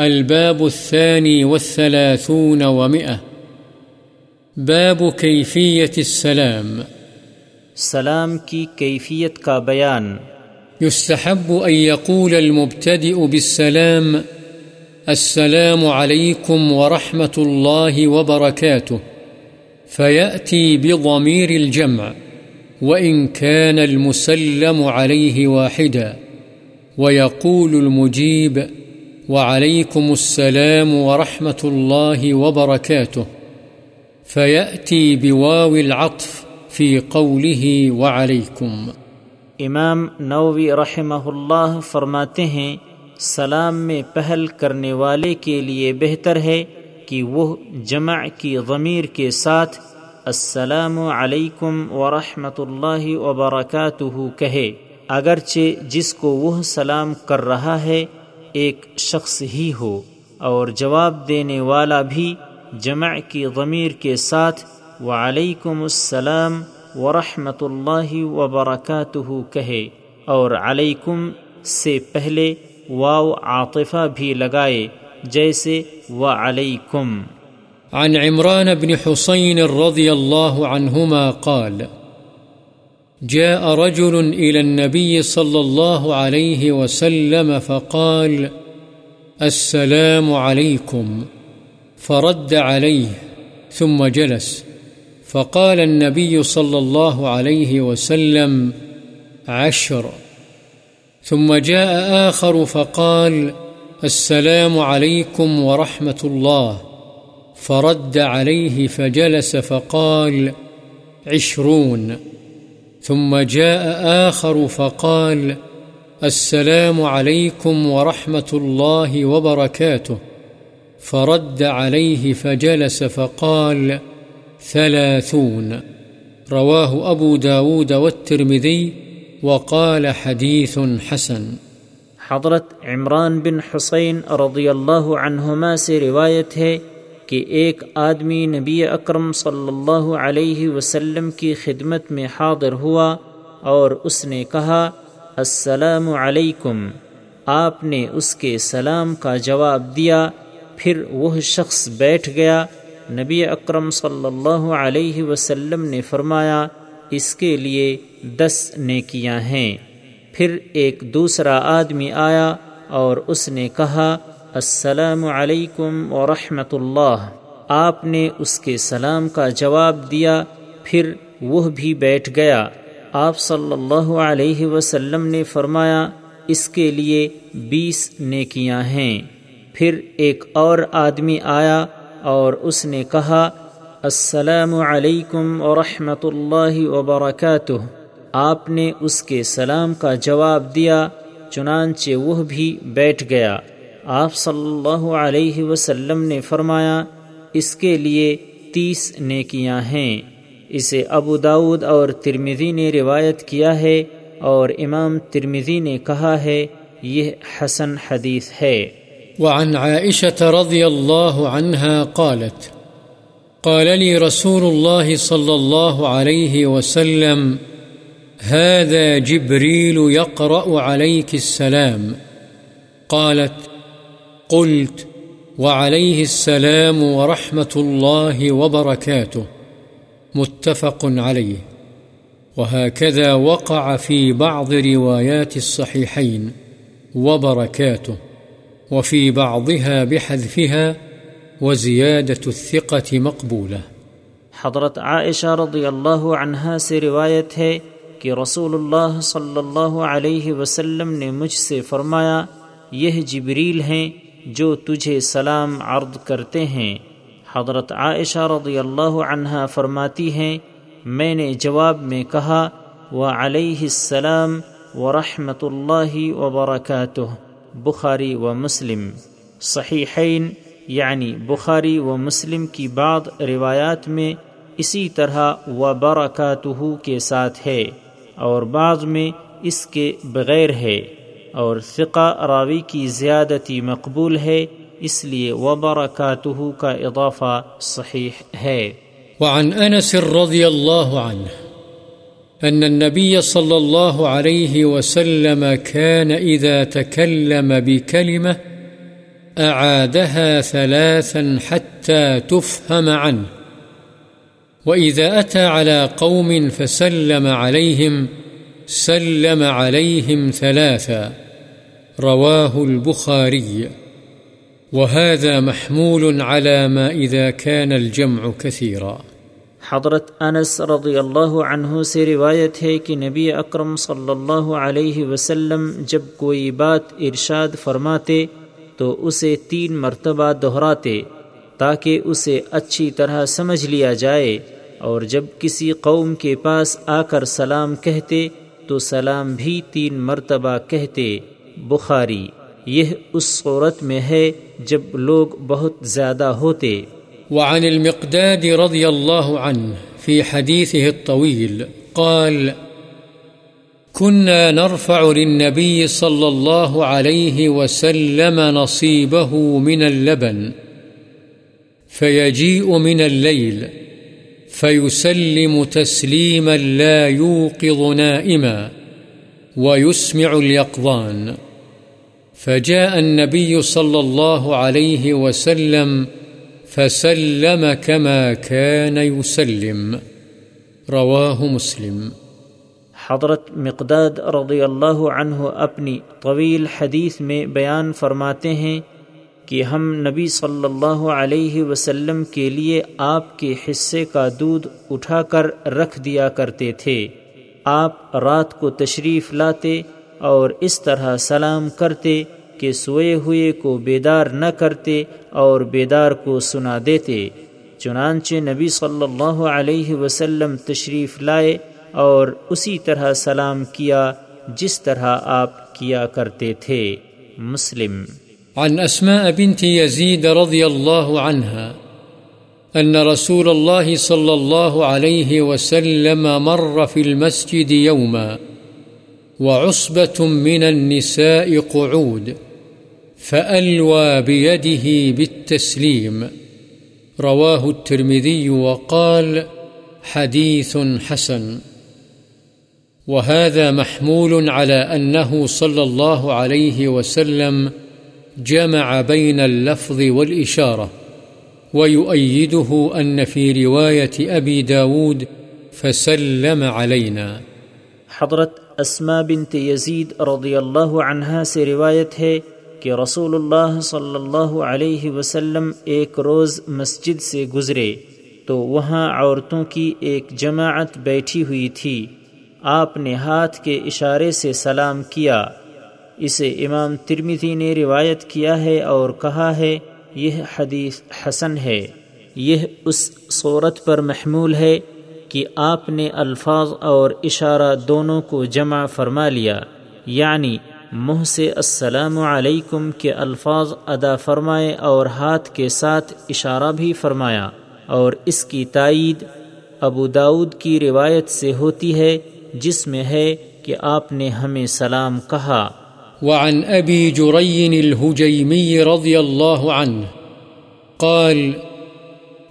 الباب الثاني والثلاثون ومئة. باب كيفية السلام. سلام کی کیفیت کا بیان. يستحب أن يقول المبتدئ بالسلام السلام عليكم ورحمة الله وبركاته فيأتي بضمير الجمع وإن كان المسلم عليه واحدا ويقول المجيب وعليكم السلام ورحمة الله وبركاته. فيأتي بواو العطف في قوله وعليكم. امام نووی رحمہ اللہ فرماتے ہیں، سلام میں پہل کرنے والے کے لیے بہتر ہے کہ وہ جمع کی ضمیر کے ساتھ السلام علیکم ورحمۃ اللہ وبرکاتہ کہے، اگرچہ جس کو وہ سلام کر رہا ہے ایک شخص ہی ہو اور جواب دینے والا بھی جمع کی ضمیر کے ساتھ وعلیکم السلام ورحمۃ اللہ وبرکاتہ کہے اور علیکم سے پہلے واو عاطفہ بھی لگائے جیسے وعلیکم۔ عن عمران بن حسين رضي الله عنهما قال جاء رجل إلى النبي صلى الله عليه وسلم فقال، السلام عليكم. فرد عليه، ثم جلس. فقال النبي صلى الله عليه وسلم، عشر. ثم جاء آخر فقال، السلام عليكم ورحمة الله. فرد عليه فجلس فقال، عشرون. ثم جاء آخر فقال، السلام عليكم ورحمة الله وبركاته. فرد عليه فجلس فقال، ثلاثون. رواه أبو داود والترمذي وقال حديث حسن. حضرت عمران بن حسین رضی اللہ عنہما سے روایت ہے کہ ایک آدمی نبی اکرم صلی اللہ علیہ وسلم کی خدمت میں حاضر ہوا اور اس نے کہا، السلام علیکم آپ نے اس کے سلام کا جواب دیا، پھر وہ شخص بیٹھ گیا۔ نبی اکرم صلی اللہ علیہ وسلم نے فرمایا، اس کے لیے دس نیکیاں ہیں پھر ایک دوسرا آدمی آیا اور اس نے کہا السلام علیکم ورحمۃ اللہ۔ آپ نے اس کے سلام کا جواب دیا، پھر وہ بھی بیٹھ گیا۔ آپ صلی اللہ علیہ وسلم نے فرمایا، اس کے لیے بیس نیکیاں ہیں۔ پھر ایک اور آدمی آیا اور اس نے کہا، السلام علیکم ورحمۃ اللہ وبرکاتہ۔ آپ نے اس کے سلام کا جواب دیا، چنانچہ وہ بھی بیٹھ گیا۔ آپ صلی اللہ علیہ وسلم نے فرمایا، اس کے لیے تیس نیکیاں ہیں۔ اسے ابو داود اور ترمیدی نے روایت کیا ہے اور امام ترمیدی نے کہا ہے، یہ حسن حدیث ہے۔ وعن عائشة رضي الله عنها قالت، قال لي رسول الله صلى الله عليه وسلم، هذا جبريل يقرأ عليك السلام قالت قلت وعليه السلام ورحمة الله وبركاته. متفق عليه. وهكذا وقع في بعض روايات الصحيحين وبركاته. وفي بعضها بحذفها وزيادة الثقة مقبولة. حضرت عائشہ رضی اللہ عنہا سے روایت ہے کہ رسول اللہ صلی اللہ علیہ وسلم نے مجھ سے فرمایا، یہ جبریل ہیں جو تجھے سلام عرض کرتے ہیں۔ حضرت عائشہ رضی اللہ عنہا فرماتی ہیں، میں نے جواب میں کہا، و علیہ السلام ورحمۃ اللہ وبرکاتہ بخاری و مسلم۔ صحیحین یعنی بخاری و مسلم کی بعض روایات میں اسی طرح و برکاتہ کے ساتھ ہے اور بعض میں اس کے بغیر ہے۔ اور فقہ راوی کی زیادتی مقبول ہے، اس لیے و برکاتہ کا اضافہ صحیح ہے۔ وعن انس رضی اللہ عنہ أن النبي صلى الله عليه وسلم كان إذا تكلم بكلمة أعادها ثلاثا حتى تفهم عنه وإذا أتى على قوم فسلم عليهم، سلم عليهم ثلاثا۔ رواه البخاري. وهذا محمول على ما إذا كان الجمع كثيرا. حضرت انس رضی اللہ عنہ سے روایت ہے کہ نبی اکرم صلی اللہ علیہ وسلم جب کوئی بات ارشاد فرماتے تو اسے تین مرتبہ دہراتے تاکہ اسے اچھی طرح سمجھ لیا جائے اور جب کسی قوم کے پاس آ کر سلام کہتے تو سلام بھی تین مرتبہ کہتے۔ بخاری، یہ اس صورت میں ہے جب لوگ بہت زیادہ ہوتے۔ وعن المقداد رضي الله عنه في حديثه الطويل قال كنا نرفع للنبي صلى الله عليه وسلم نصيبه من اللبن فيجيء من الليل فيسلم تسليما لا يوقظ نائما ويسمع اليقظان فجاء النبي صلى الله عليه وسلم فسلم كما كان يسلم. رواه مسلم. حضرت مقداد رضی اللہ عنہ اپنی طویل حدیث میں بیان فرماتے ہیں کہ ہم نبی صلی اللہ علیہ وسلم کے لیے آپ کے حصے کا دودھ اٹھا کر رکھ دیا کرتے تھے۔ آپ رات کو تشریف لاتے اور اس طرح سلام کرتے کہ سوئے ہوئے کو بیدار نہ کرتے اور بیدار کو سنا دیتے، چنانچہ نبی صلی اللہ علیہ وسلم تشریف لائے اور اسی طرح سلام کیا جس طرح آپ کیا کرتے تھے۔ مسلم۔ عن أسماء بنت يزيد رضي الله عنها أن رسول الله صلى الله عليه وسلم مر في المسجد يوما وعصبة من النساء قعود، فألوى بيده بالتسليم. رواه الترمذي وقال حديث حسن. وهذا محمول على أنه صلى الله عليه وسلم جمع بين اللفظ والإشارة، ويؤيده أن في رواية أبي داود فسلم علينا. حضرت اسما بنت یزید رضی اللہ عنہا سے روایت ہے کہ رسول اللہ صلی اللہ علیہ وسلم ایک روز مسجد سے گزرے تو وہاں عورتوں کی ایک جماعت بیٹھی ہوئی تھی۔ آپ نے ہاتھ کے اشارے سے سلام کیا۔ اسے امام ترمیزی نے روایت کیا ہے اور کہا ہے، یہ حدیث حسن ہے۔ یہ اس صورت پر محمول ہے۔ کہ آپ نے الفاظ اور اشارہ دونوں کو جمع فرما لیا یعنی منہ سے السلام علیکم کے الفاظ ادا فرمائے اور ہاتھ کے ساتھ اشارہ بھی فرمایا۔ اور اس کی تائید ابو داود کی روایت سے ہوتی ہے، جس میں ہے کہ آپ نے ہمیں سلام کہا۔ وعن أبي جري الهجيمي رضي الله عنه قال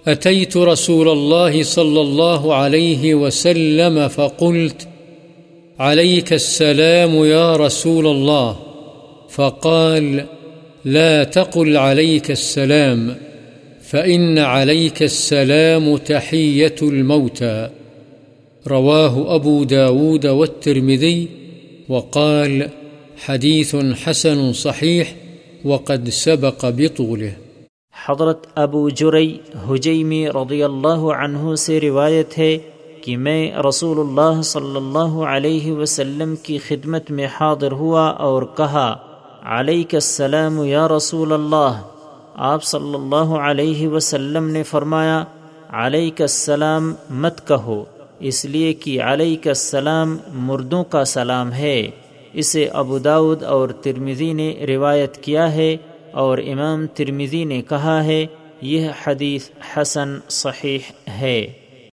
أتيت رسول الله صلى الله عليه وسلم فقلت، عليك السلام يا رسول الله. فقال، لا تقل عليك السلام، فإن عليك السلام تحية الموتى. رواه أبو داود والترمذي، وقال، حديث حسن صحيح وقد سبق بطوله. حضرت ابو جرئی حجیمی رضی اللہ عنہ سے روایت ہے کہ میں رسول اللہ صلی اللہ علیہ وسلم کی خدمت میں حاضر ہوا اور کہا، علیک السلام یا رسول اللہ۔ آپ صلی اللہ علیہ وسلم نے فرمایا، علیک السلام مت کہو۔ اس لیے کہ علیک السلام مردوں کا سلام ہے۔ اسے ابو داود اور ترمزی نے روایت کیا ہے۔ اور امام ترمزی نے کہا ہے یہ حدیث حسن صحیح ہے۔